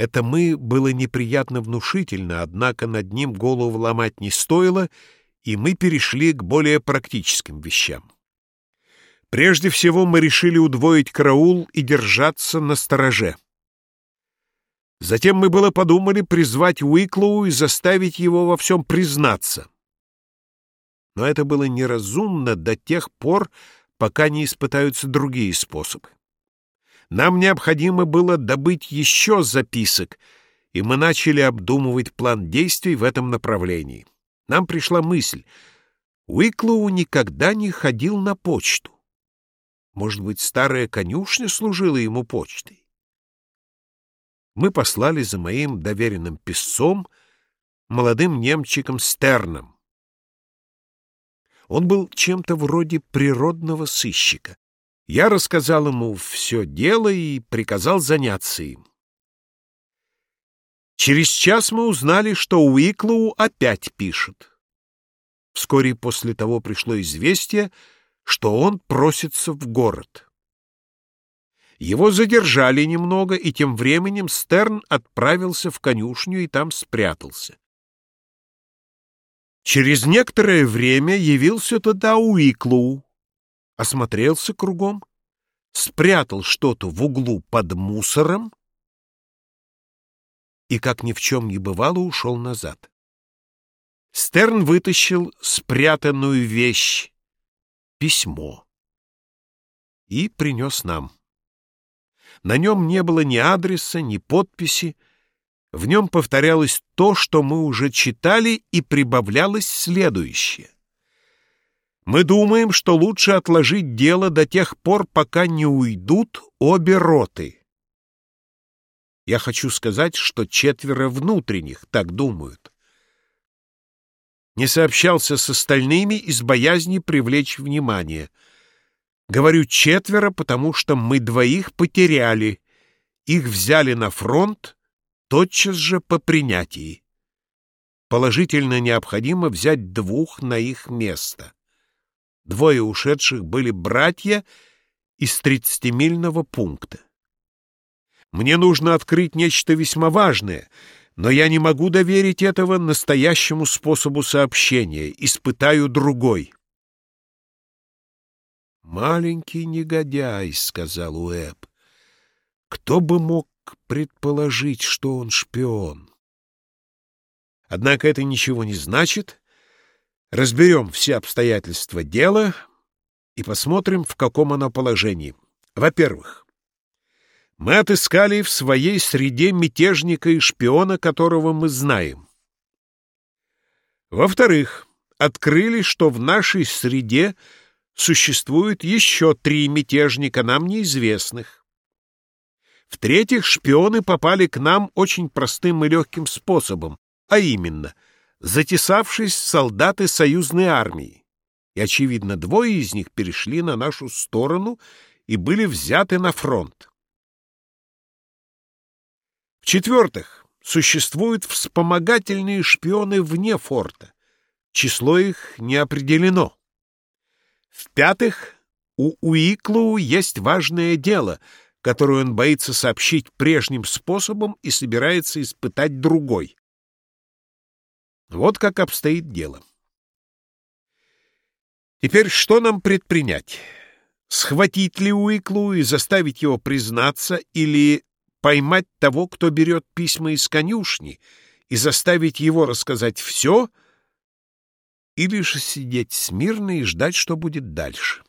Это «мы» было неприятно внушительно, однако над ним голову ломать не стоило, и мы перешли к более практическим вещам. Прежде всего мы решили удвоить караул и держаться на стороже. Затем мы было подумали призвать Уиклоу и заставить его во всем признаться. Но это было неразумно до тех пор, пока не испытаются другие способы. Нам необходимо было добыть еще записок, и мы начали обдумывать план действий в этом направлении. Нам пришла мысль, Уиклоу никогда не ходил на почту. Может быть, старая конюшня служила ему почтой? Мы послали за моим доверенным писцом, молодым немчиком Стерном. Он был чем-то вроде природного сыщика. Я рассказал ему все дело и приказал заняться им. Через час мы узнали, что Уиклоу опять пишет. Вскоре после того пришло известие, что он просится в город. Его задержали немного, и тем временем Стерн отправился в конюшню и там спрятался. Через некоторое время явился туда Уиклоу, осмотрелся кругом, спрятал что-то в углу под мусором и, как ни в чем не бывало, ушел назад. Стерн вытащил спрятанную вещь письмо и принес нам. На нем не было ни адреса, ни подписи, в нем повторялось то, что мы уже читали, и прибавлялось следующее. Мы думаем, что лучше отложить дело до тех пор, пока не уйдут обе роты. Я хочу сказать, что четверо внутренних так думают не сообщался с остальными из боязни привлечь внимание. Говорю четверо, потому что мы двоих потеряли. Их взяли на фронт тотчас же по принятии. Положительно необходимо взять двух на их место. Двое ушедших были братья из тридцатимильного пункта. Мне нужно открыть нечто весьма важное — но я не могу доверить этого настоящему способу сообщения, испытаю другой. «Маленький негодяй», — сказал Уэб. «Кто бы мог предположить, что он шпион?» Однако это ничего не значит. Разберем все обстоятельства дела и посмотрим, в каком оно положении. Во-первых, мы отыскали в своей среде мятежника и шпиона, которого мы знаем. Во-вторых, открыли, что в нашей среде существует еще три мятежника, нам неизвестных. В-третьих, шпионы попали к нам очень простым и легким способом, а именно, затесавшись солдаты союзной армии. И, очевидно, двое из них перешли на нашу сторону и были взяты на фронт. В-четвертых, существуют вспомогательные шпионы вне форта. Число их не определено. В-пятых, у Уиклоу есть важное дело, которое он боится сообщить прежним способом и собирается испытать другой. Вот как обстоит дело. Теперь что нам предпринять? Схватить ли Уиклу и заставить его признаться, или поймать того, кто берет письма из конюшни, и заставить его рассказать все, или же сидеть смирно и ждать, что будет дальше.